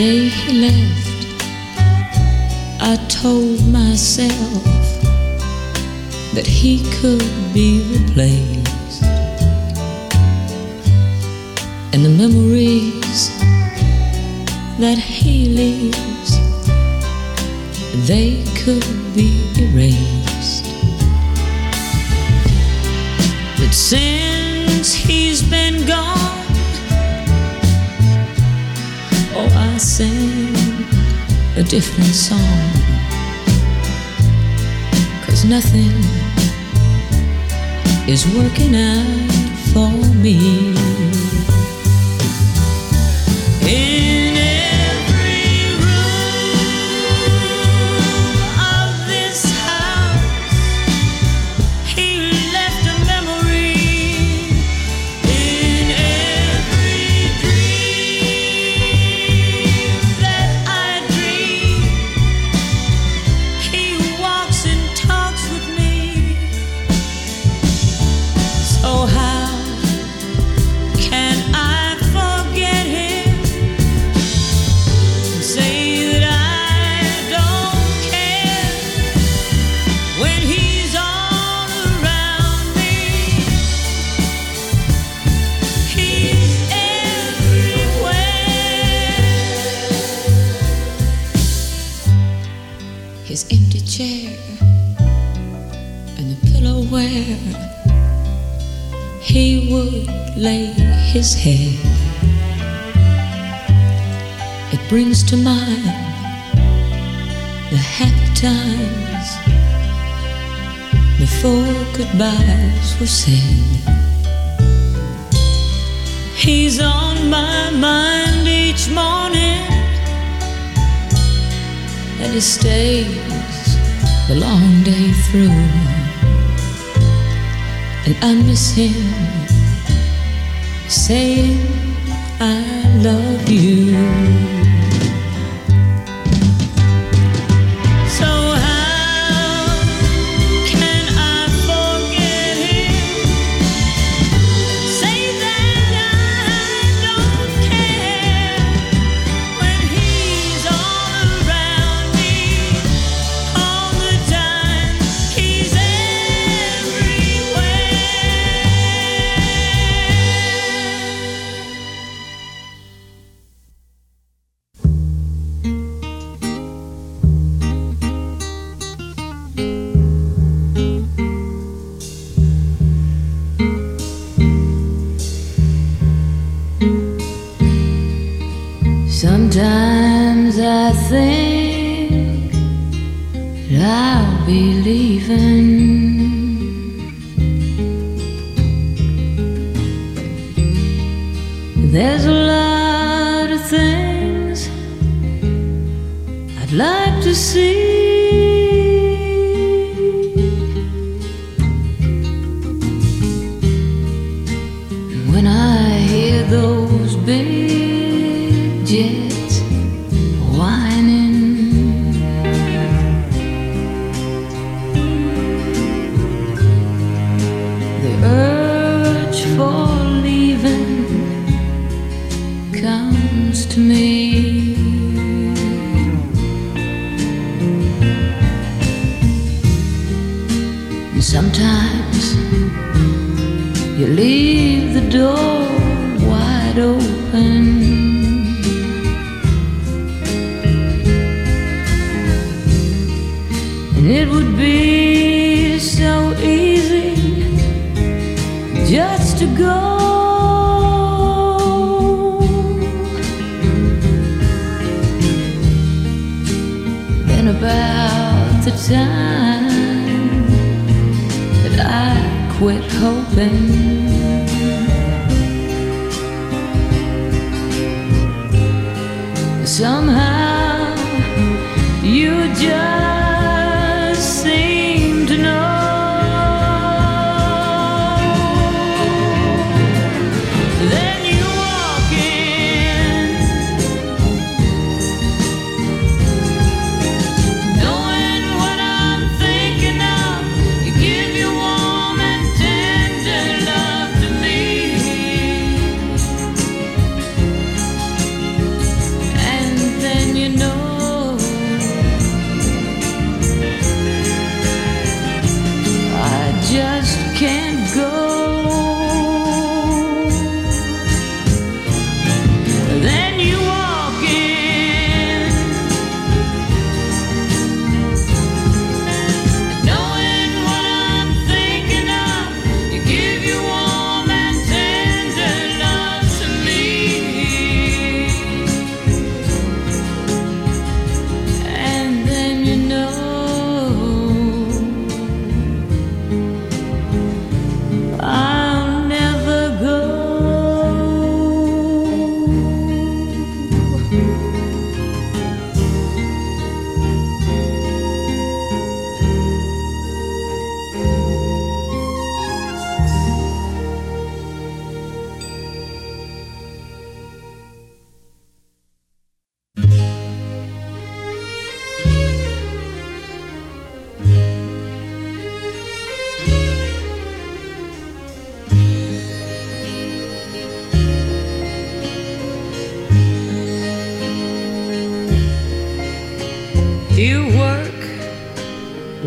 day he left, I told myself that he could be replaced. And the memories that he leaves, they could be erased. But since he's been gone, oh, I sing a different song. Cause nothing is working out for me. Lay his head. It brings to mind the happy times before goodbyes were said. He's on my mind each morning, and he stays the long day through and I miss him saying I love you. Sometimes I think I'll be leaving. There's a lot of things I'd like to see. Somehow. You just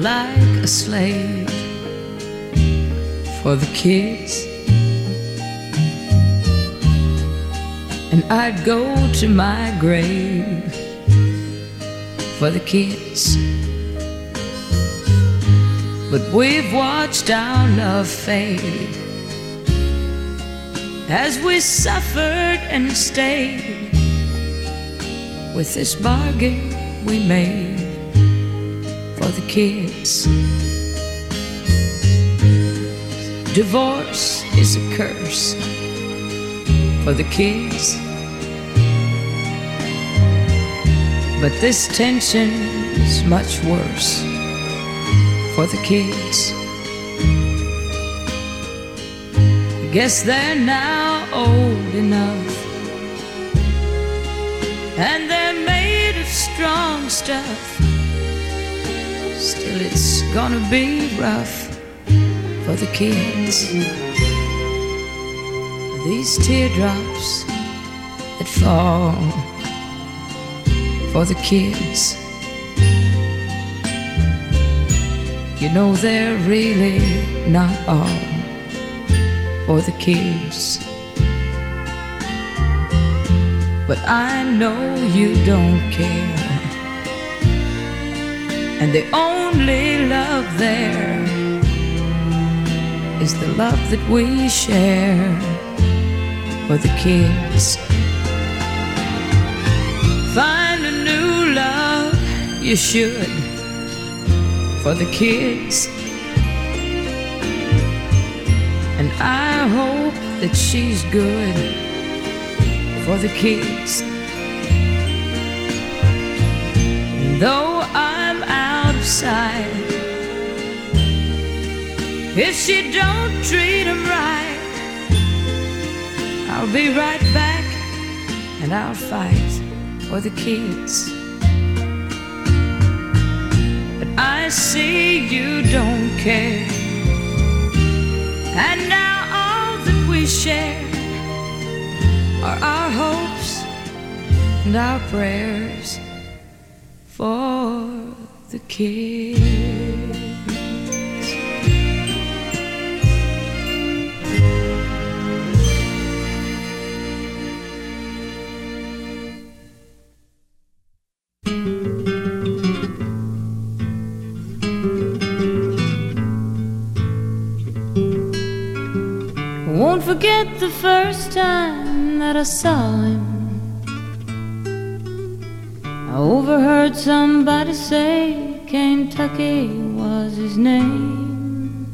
like a slave for the kids. And I'd go to my grave for the kids. But we've watched our love fade as we suffered and stayed with this bargain we made for the kids. Divorce is a curse for the kids. But this tension is much worse for the kids. Guess they're now old enough and they're made of strong stuff. Still, it's gonna be rough for the kids. These teardrops that fall for the kids. You know, they're really not all for the kids. But I know you don't care. And the only love there is the love that we share for the kids. Find a new love, you should, for the kids. And I hope that she's good for the kids. Though I'm sight, if she don't treat him right, I'll be right back and I'll fight for the kids. But I see you don't care. And now all that we share are our hopes and our prayers for the kids. Won't forget the first time that I saw him. I overheard somebody say Kentucky was his name.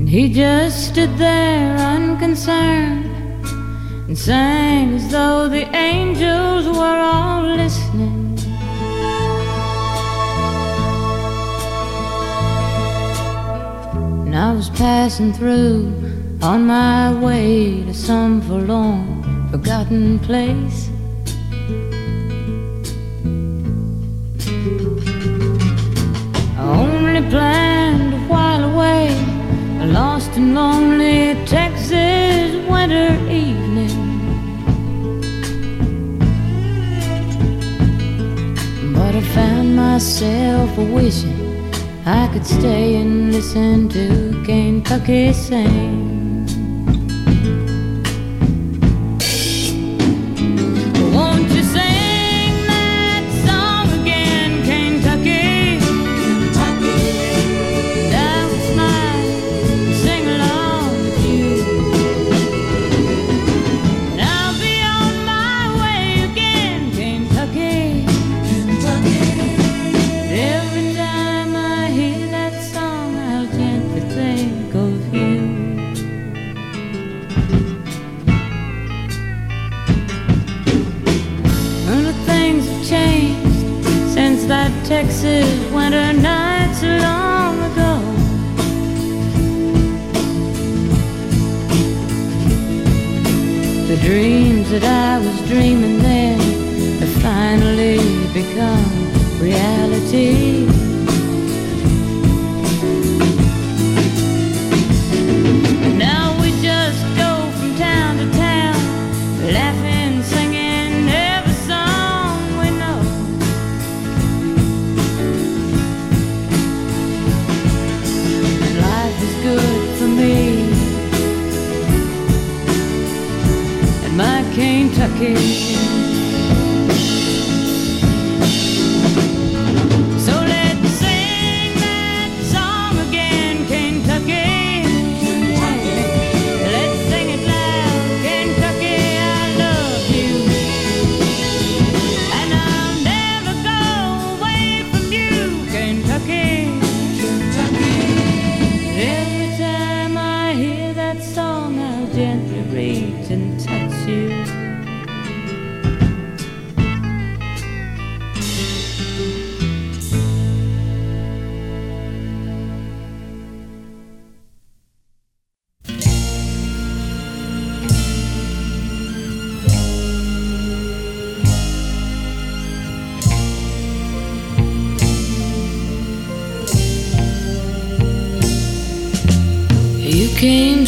And he just stood there unconcerned and sang as though the angels were all listening. And I was passing through on my way to some forlorn, forgotten place. I only planned a while away, a lost and lonely Texas winter evening. But I found myself wishing I could stay and listen to Kentucky sing.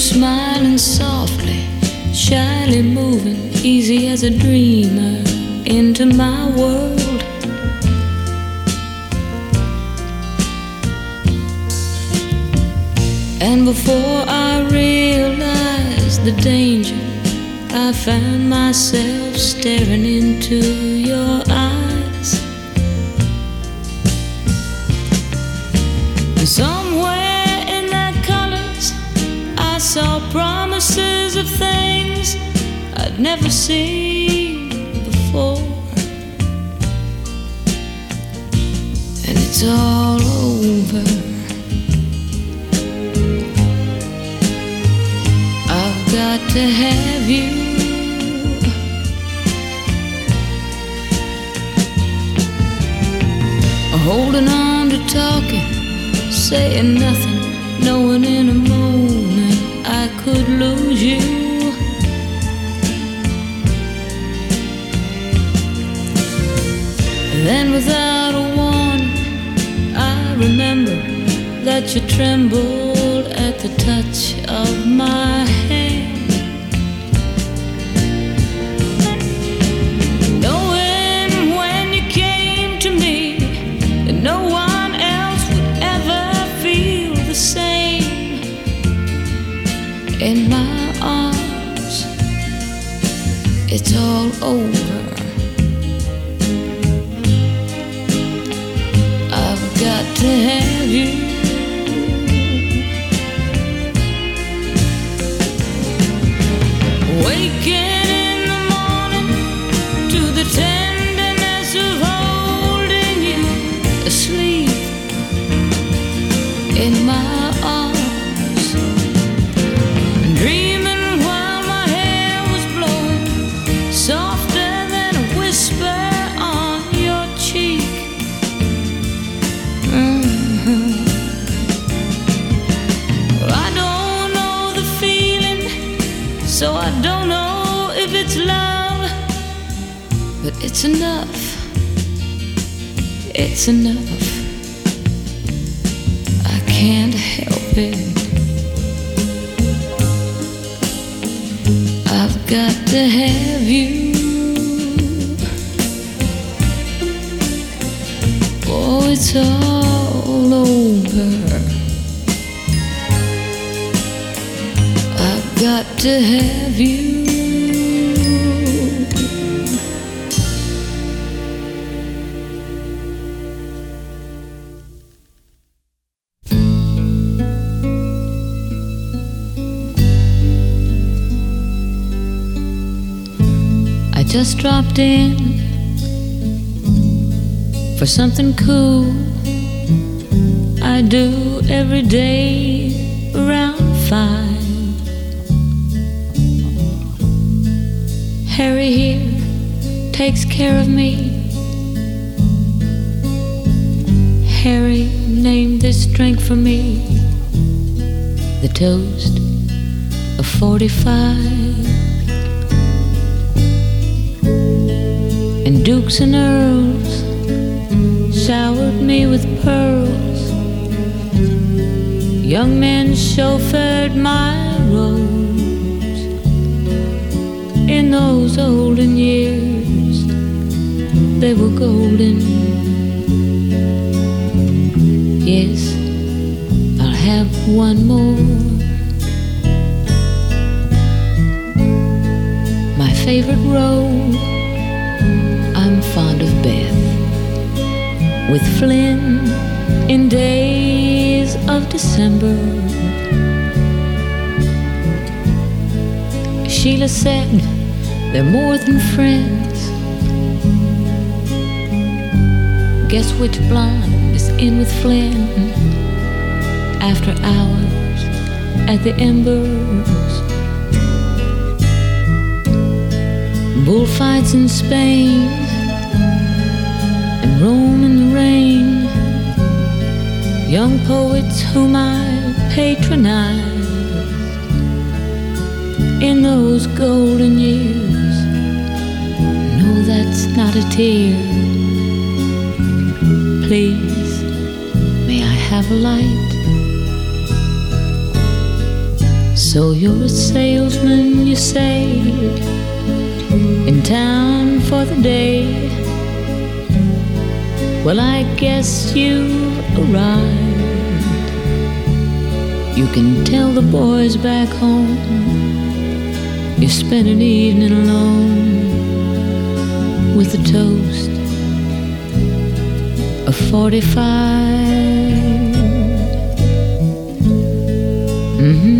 Smiling softly, shyly moving, easy as a dreamer into my world. And before I realized the danger, I found myself staring into your eyes. Never seen before. And it's all over. I've got to have you. Holding on to talking, saying nothing, knowing in a moment I could lose you. Then, without a warning, I remember that you trembled at the touch of just dropped in for something cool I do every day around five. Harry here takes care of me. Harry named this drink for me the toast of 45. And dukes and earls showered me with pearls. Young men chauffeured my roads in those olden years. They were golden. Yes, I'll have one more. My favorite road. With Flynn in days of December. Sheila said they're more than friends. Guess which blonde is in with Flynn after hours at the embers? Bullfights in Spain and Rome Young poets whom I patronize in those golden years. No, that's not a tear. Please, may I have a light? So you're a salesman, you say, in town for the day. Well, I guess you've arrived. You can tell the boys back home you spent an evening alone with a toast of 45. Mm-hmm.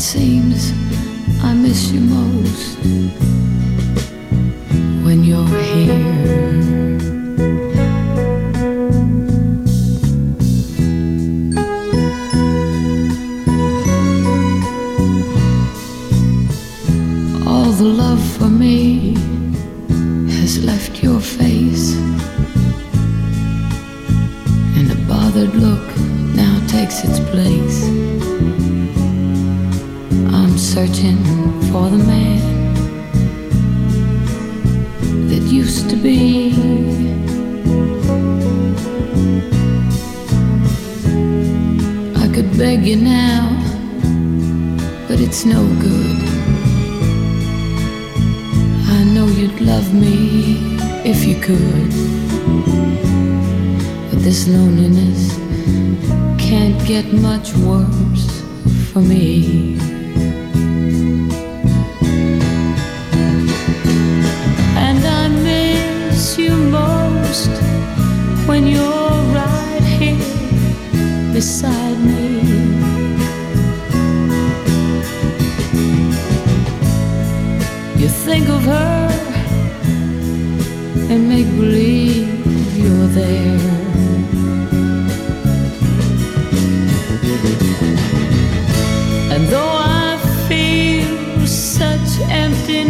it seems I miss you most when you're here. for me.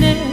happiness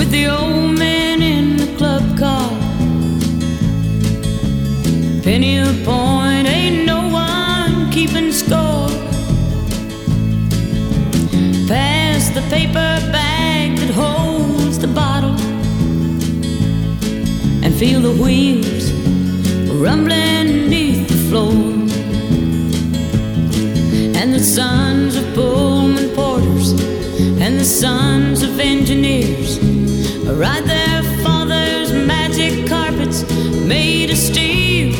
with the old man in the club car. Penny a point, ain't no one keeping score. Pass the paper bag that holds the bottle, and feel the wheels rumbling beneath the floor. And the sons of Pullman porters, and the sons of engineers Ride their father's magic carpets made of steel.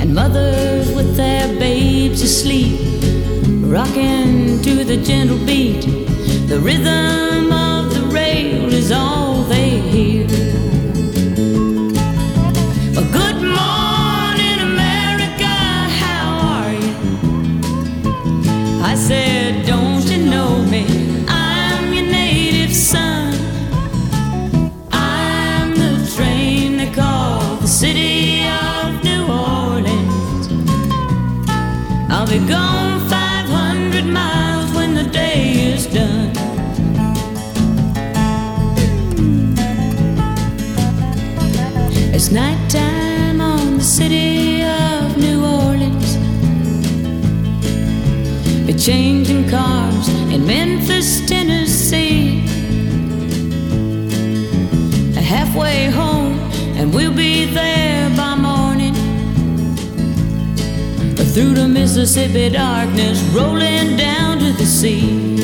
And mothers with their babes asleep, rocking to the gentle beat. The rhythm of the rail is on. Nighttime on the city of New Orleans. They're changing cars in Memphis, Tennessee. Halfway home, and we'll be there by morning. But through the Mississippi darkness, rolling down to the sea.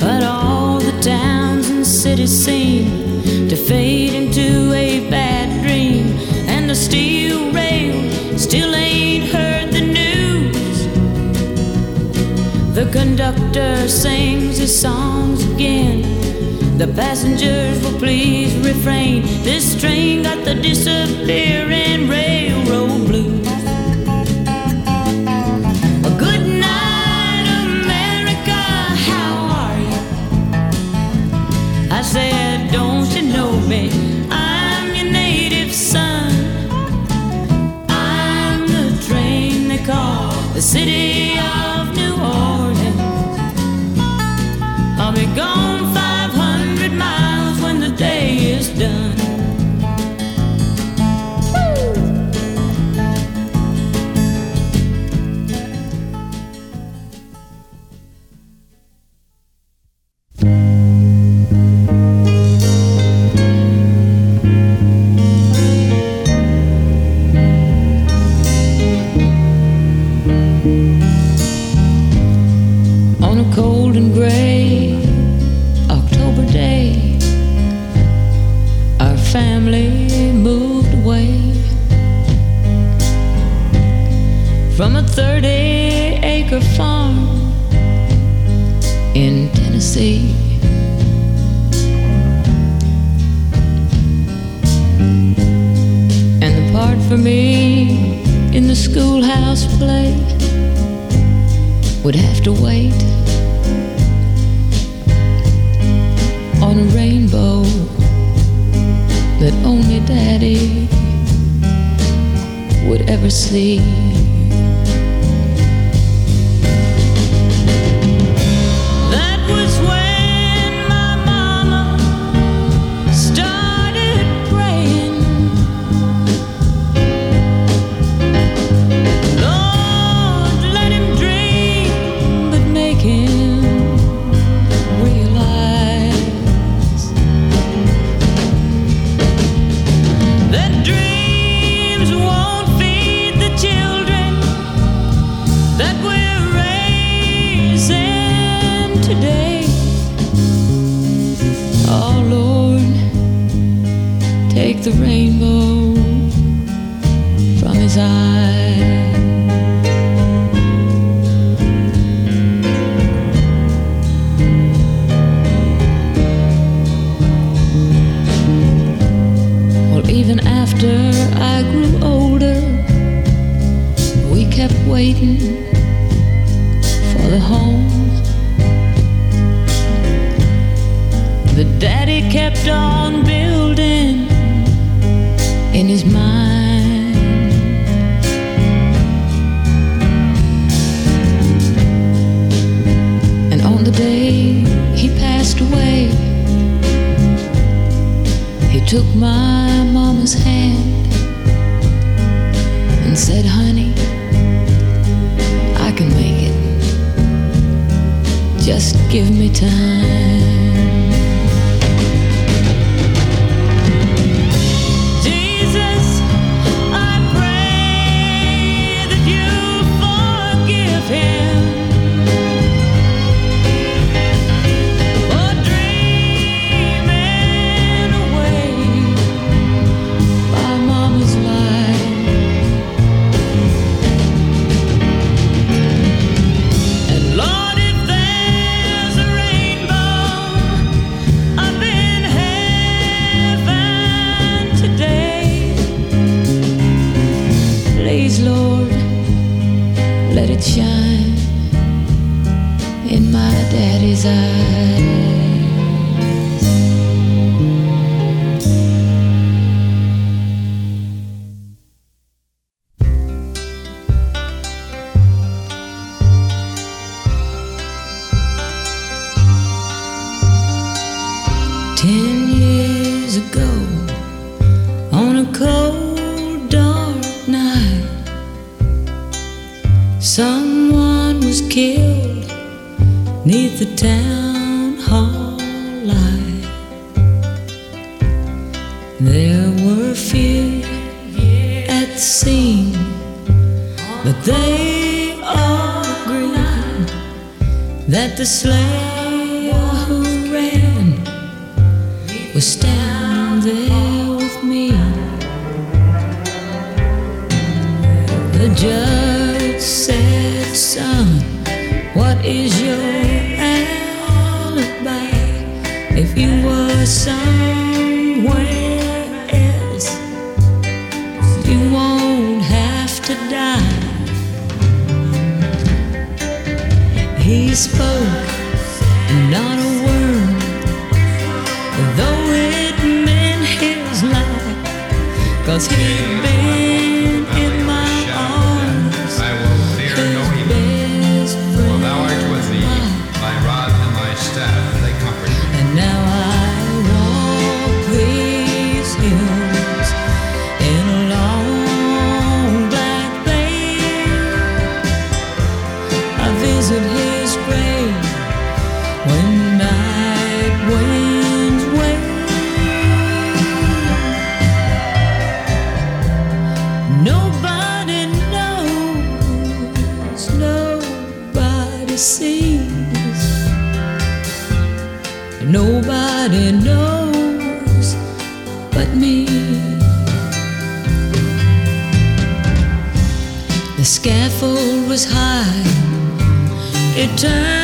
But all the towns and cities seem to fade. conductor sings his songs again. The passengers will please refrain. This train got the disappearing railroad blues. Good night, America. How are you? I said, don't you know me? I'm your native son. I'm the train they call the city. Cause he was high, it turned.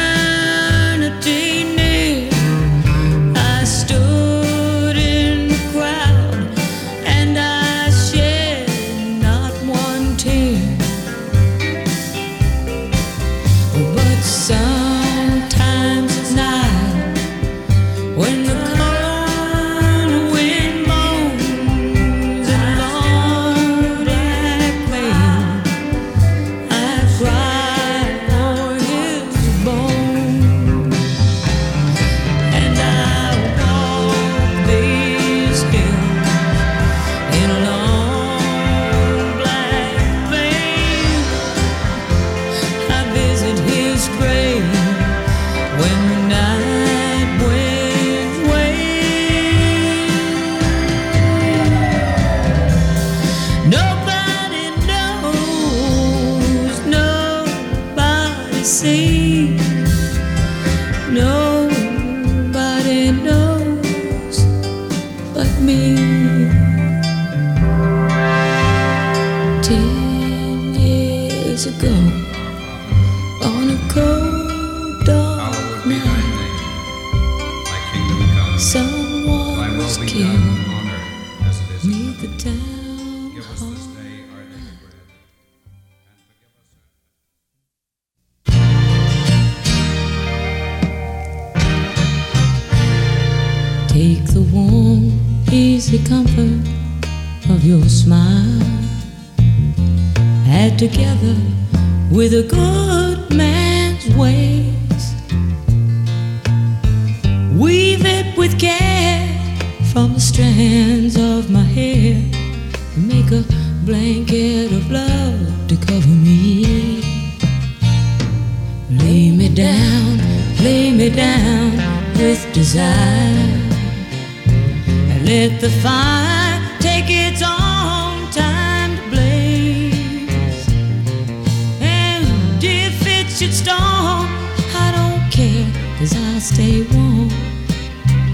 stay warm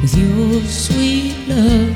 with your sweet love.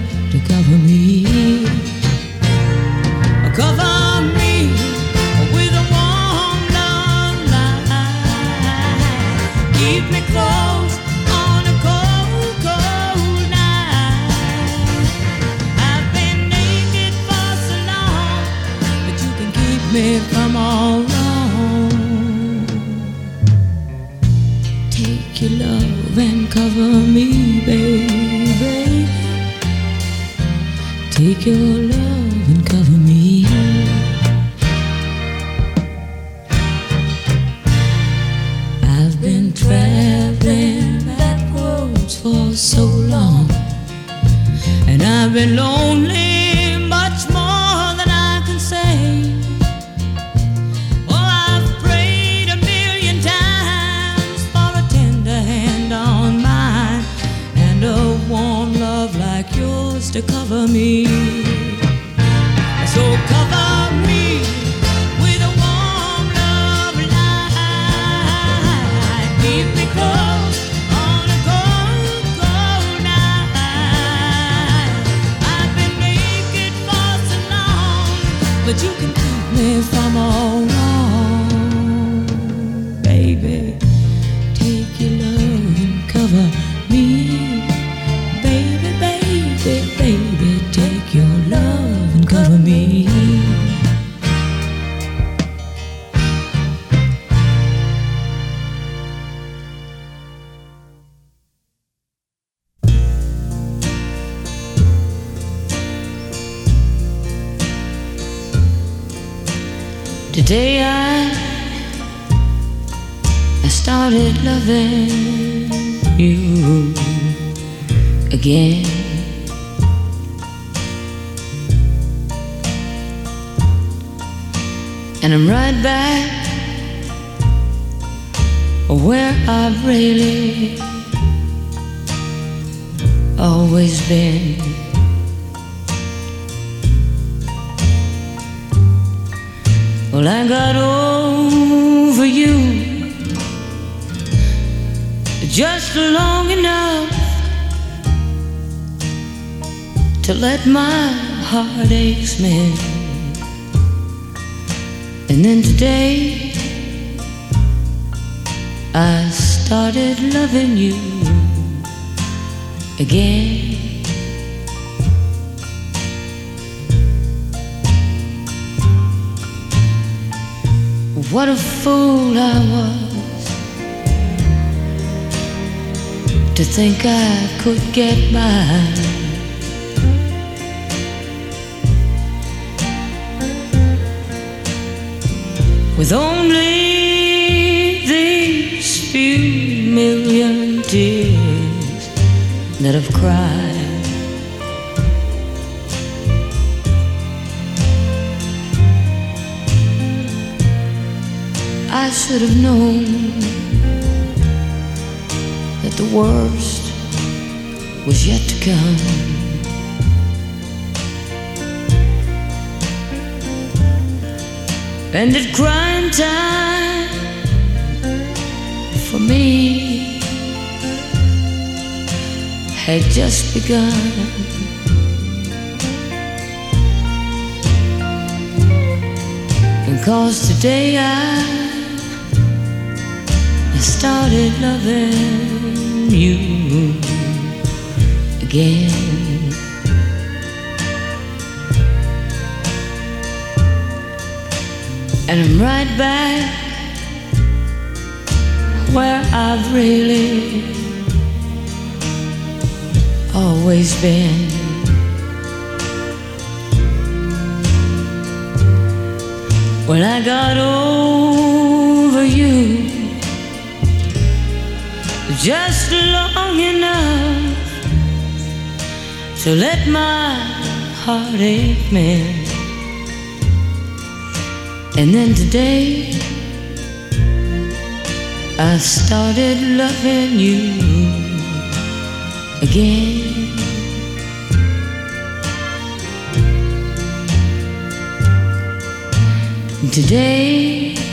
darkness, I'm all wrong, baby. loving you again. And I'm right back where I've really always been. Well, I got over you just long enough to let my heartaches mend. And then today I started loving you again. What a fool I was to think I could get by. With only these few million tears that I've cried, I should have known the worst was yet to come. And it crying time for me had just begun. And cause today I started loving you again. And I'm right back where I've really always been. When I got over you just long enough to let my heartache mend. And then today I started loving you again. Today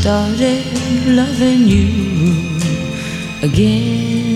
started loving you again.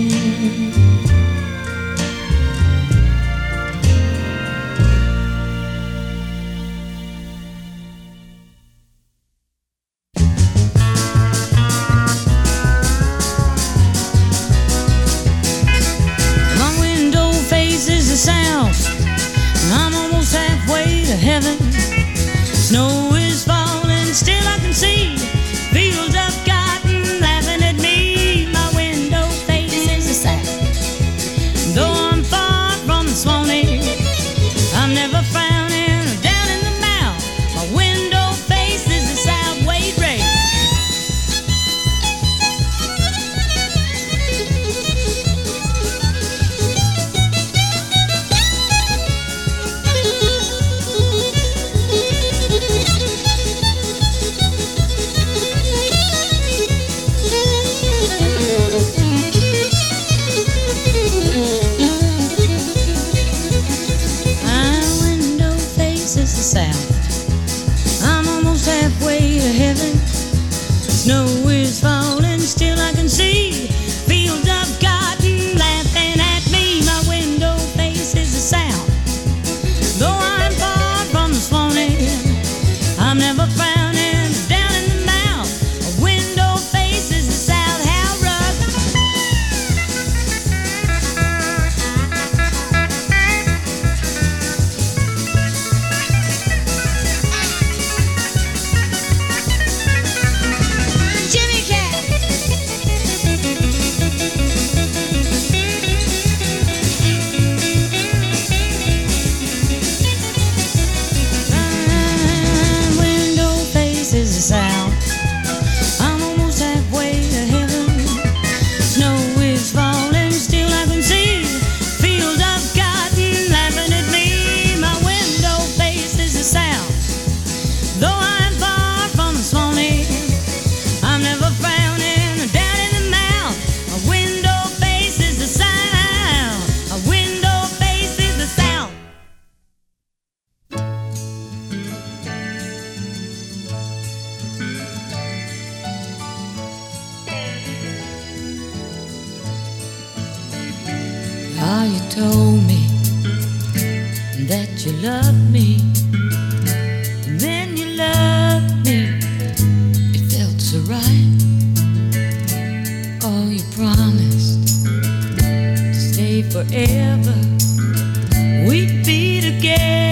How you told me that you loved me, and then you loved me, it felt so right. Oh, you promised to stay forever, we'd be together.